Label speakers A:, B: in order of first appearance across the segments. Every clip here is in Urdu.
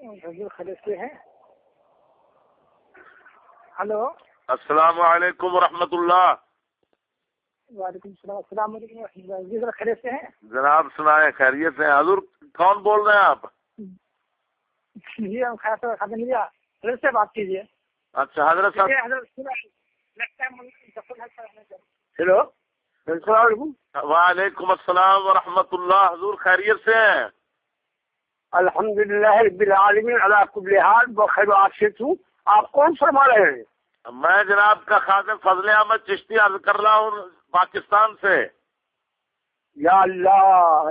A: ہیں ہلو۔
B: السلام علیکم ورحمۃ اللہ۔
A: وعلیکم السلام۔ السلام علیکم حضور خلیفے ہیں
B: جناب سنائے خیریت سے ہیں۔ حضور کون بول رہے ہیں آپ؟
A: جی ہم سے حضرت سے بات کیجیے۔
B: اچھا حضرت صاحب۔
A: ہیلو۔ السلام علیکم۔
B: وعلیکم السلام ورحمۃ اللہ۔ حضور خیریت سے ہیں؟
A: الحمد للہ رب العالمین اللہ کل حال بخیر و عافیت ہوں۔ آپ کون فرما رہے ہیں؟
B: میں جناب کا خادم فضل احمد چشتی عرض کر رہا ہوں پاکستان سے۔
A: یا اللہ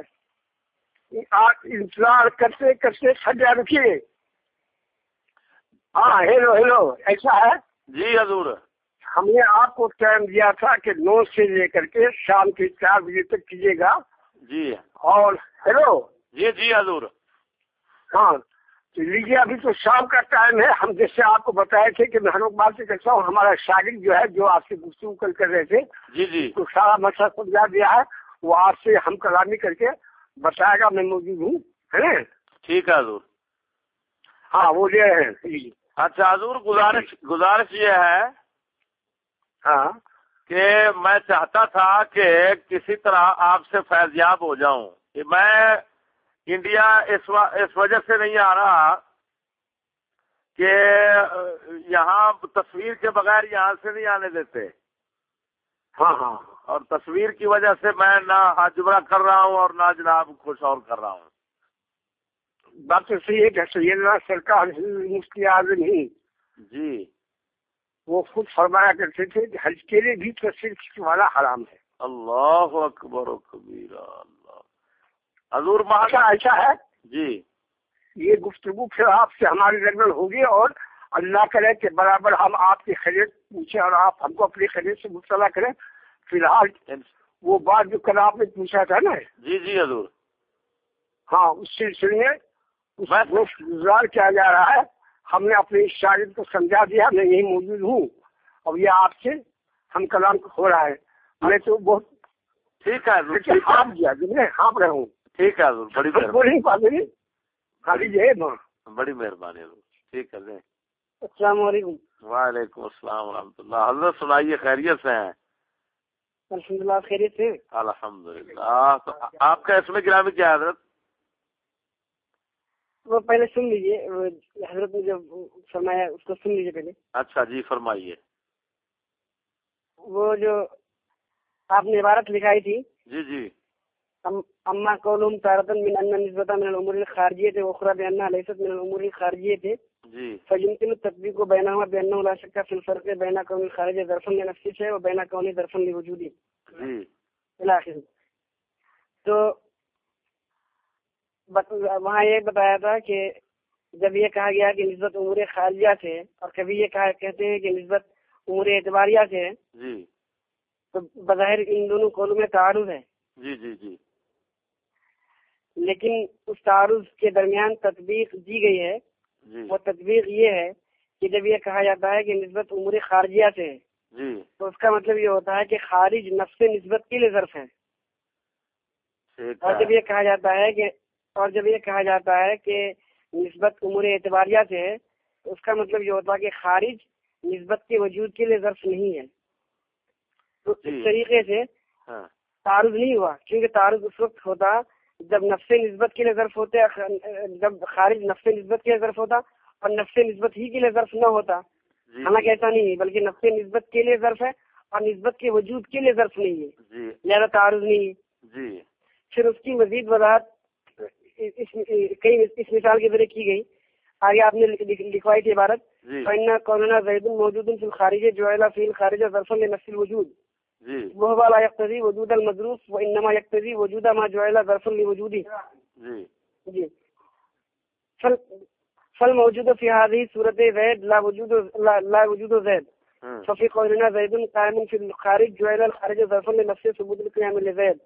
A: آپ انتظار کرتے کرتے کھڑے رکھیے۔ ہاں ہیلو ہیلو ایسا ہے؟
B: جی حضور۔
A: ہم نے آپ کو ٹائم دیا تھا کہ نو سے لے کر کے شام کے چار بجے تک کیجیے گا۔
B: جی۔
A: اور ہیلو۔
B: جی جی حضور۔
A: ہاں تو لیجیے ابھی تو شام کا ٹائم ہے۔ ہم جیسے آپ کو بتائے تھے کہ میں ہر بات سے کہتا ہوں ہمارا شاگرد جو ہے جو آپ سے گفتگو کل کر رہے تھے
B: جی جی۔
A: تو سارا مسئلہ سمجھا دیا ہے۔ وہ آپ سے ہم کلامی کر کے بتائے گا میں موجود ہوں ہے نا؟
B: ٹھیک ہے حضور۔
A: ہاں وہ لے ہیں۔ جی۔
B: اچھا حضور گزارش گزارش یہ ہے
A: ہاں۔
B: کہ میں چاہتا تھا کہ کسی طرح آپ سے فیضیاب ہو جاؤں۔ کہ میں انڈیا اس اس وجہ سے نہیں آ رہا کہ یہاں تصویر کے بغیر یہاں سے نہیں آنے دیتے۔
A: ہاں ہاں۔
B: اور تصویر کی وجہ سے میں نہ حجبرا کر رہا ہوں اور نہ جناب خوش اور کر رہا ہوں۔
A: بات تو صحیح ہے کہ سیدنا سرکار مفتی اعظم ہی
B: جی۔
A: وہ خود فرمایا کرتے تھے کہ حج کے لیے بھی تصویر والا حرام ہے۔
B: اللہ اکبر و کبیر اللہ حضور
A: اچھا
B: مہاجا
A: ایسا ہے؟
B: جی۔
A: یہ گفتگو پھر آپ سے ہماری درمیان ہوگی اور اللہ کرے کہ برابر ہم آپ کی خرید پوچھیں اور آپ ہم کو اپنی خرید سے مبتلا کریں۔ فی الحال وہ بات جو کل آپ نے پوچھا تھا نا۔
B: جی جی حضور۔
A: ہاں اس سلسلے میں گزار کیا جا رہا ہے۔ ہم نے اپنے شاگرد کو سمجھا دیا میں یہی موجود ہوں۔ اور یہ آپ سے ہم کلام ہو رہا ہے۔ میں تو بہت
B: ٹھیک ہے۔
A: جب میں ہانپ رہا ہوں۔
B: ٹھیک ہے حضور بڑی مہربانی۔
A: خالی یہ
B: بڑی مہربانی حضور ٹھیک ہے دیں
A: السلام علیکم۔
B: وعلیکم السلام ورحمۃ اللہ۔ حضرت سنائیے خیریت سے ہیں؟
A: الحمد للہ خیریت سے
B: الحمد للہ آپ کا اس میں گرامی کیا حضرت؟
A: وہ پہلے سن لیجیے حضرت نے جو فرمایا اس کو سن لیجیے پہلے۔
B: اچھا جی فرمائیے۔
A: وہ جو آپ نے عبارت لکھائی تھی
B: جی جی۔
A: اما قولهم تارة من أن النسبة من الأمور الخارجية وأخرى بأنها ليست من الأمور الخارجية.
B: جی.
A: فيمكن التطبيق بينهما بأنه لا شك في الفرق بين كون الخارج ظرفا لنفس شيء وبين كونه ظرفا لوجوده.
B: جی.
A: إلى آخره. تو وہاں یہ بتایا تھا کہ جب یہ کہا گیا کہ نسبت امور خارجہ سے اور کبھی یہ کہا کہتے ہیں کہ نسبت امور اعتباریہ سے
B: جی.
A: تو بظاہر ان دونوں قولوں میں تعارض ہے۔
B: جی جی جی۔
A: لیکن اس تعارض کے درمیان تطبیق دی گئی ہے۔
B: جی۔
A: وہ تطبیق یہ ہے کہ جب یہ کہا جاتا ہے کہ نسبت امور خارجیہ سے ہے
B: جی۔
A: تو اس کا مطلب یہ ہوتا ہے کہ خارج نفس نسبت کے لیے ظرف ہے۔ اور جب یہ کہا جاتا ہے کہ اور جب یہ کہا جاتا ہے کہ نسبت امور اعتباریہ سے ہے تو اس کا مطلب یہ ہوتا ہے کہ خارج نسبت کے وجود کے لیے ظرف نہیں ہے۔ تو
B: جی۔
A: اس طریقے سے
B: ہاں۔
A: تعارض نہیں ہوا کیونکہ تعارض اس وقت ہوتا جب نفس نسبت کے لیے ظرف ہوتے جب خارج نفس نسبت کے لیے ظرف ہوتا اور نفس نسبت ہی کے لیے ظرف نہ ہوتا۔
B: جی
A: حالانکہ ایسا نہیں ہے بلکہ نفس نسبت کے لیے ظرف ہے اور نسبت کے وجود کے لیے ظرف نہیں ہے۔
B: جی۔
A: لہذا تعارض نہیں ہے۔
B: جی۔
A: پھر اس کی مزید وضاحت اس کئی اس مثال کے ذریعے کی گئی۔ آگے آپ نے لکھ- لکھوائی تھی عبارت۔
B: جی۔
A: فَإِنَّ قَوْلُنَا زَيْدٌ مَوْجُودٌ فِي الْخَارِجِ جُعِلَ فِي الْخَارِجِ ظَرْفًا لِنَفْسِ الْوُجُودِ۔
B: جی۔
A: وهو لا يقتضي وجود المظروف وإنما يقتضي وجود ما جعل ظرفا لوجوده
B: جی۔
A: جی۔ فل فالموجود في هذه الصورة زيد لا وجود لا, لا وجود زيد
B: ہاں۔
A: ففي قولنا زيد قائم في الخارج جعل الخارج ظرفا لنفسه ثبوت القيام لزيد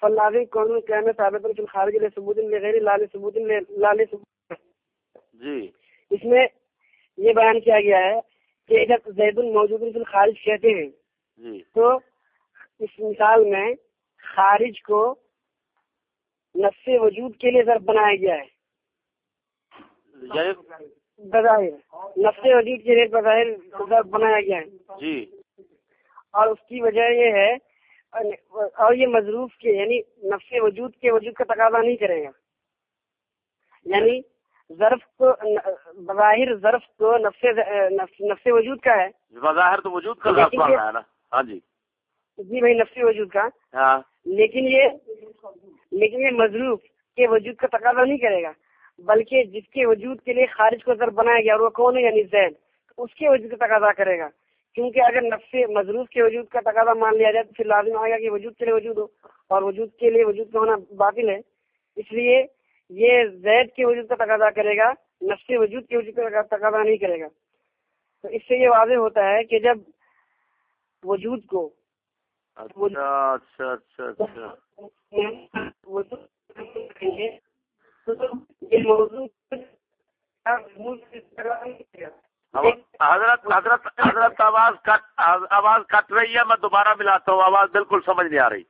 A: فاللازم كون القيام ثابتا في الخارج لثبوت لغير لا لثبوت لا لثبوت۔
B: جی۔
A: اس میں یہ بیان کیا گیا ہے کہ جب زید موجود فی الخارج کہتے ہیں
B: جی۔
A: تو اس مثال میں خارج کو نفس وجود کے لیے ضرب بنایا گیا ہے۔
B: یعنی
A: بظاہر نفس وجود کے لیے بظاہر ضرب بنایا گیا ہے۔
B: جی۔
A: اور اس کی وجہ یہ ہے اور یہ مضروف کے یعنی نفس وجود کے وجود کا تقاضا نہیں کرے گا۔ یعنی ظرف کو بظاہر ظرف تو نفس نفس وجود کا ہے۔
B: بظاہر تو وجود کا ہے نا۔ ہاں جی۔
A: جی بھائی نفس وجود کا۔
B: ہاں۔
A: لیکن یہ لیکن یہ مضروف کے وجود کا تقاضا نہیں کرے گا بلکہ جس کے وجود کے لیے خارج کو ضرب بنایا گیا اور وہ کون ہے؟ یعنی زید۔ اس کے وجود کا تقاضا کرے گا۔ کیونکہ اگر نفس مضروف کے وجود کا تقاضا مان لیا جائے تو پھر لازم آئے گا کہ وجود کے لیے وجود ہو اور وجود کے لیے وجود کا ہونا باطل ہے۔ اس لیے یہ زید کے وجود کا تقاضا کرے گا نفس وجود کے وجود کا تقاضا نہیں کرے گا۔ تو اس سے یہ واضح ہوتا ہے کہ جب وجود کو
B: اچھا اچھا اچھا, اچھا۔ حضرت حضرت حضرت آواز کٹ آواز کٹ رہی ہے، میں دوبارہ ملاتا ہوں، آواز بالکل سمجھ نہیں آ رہی۔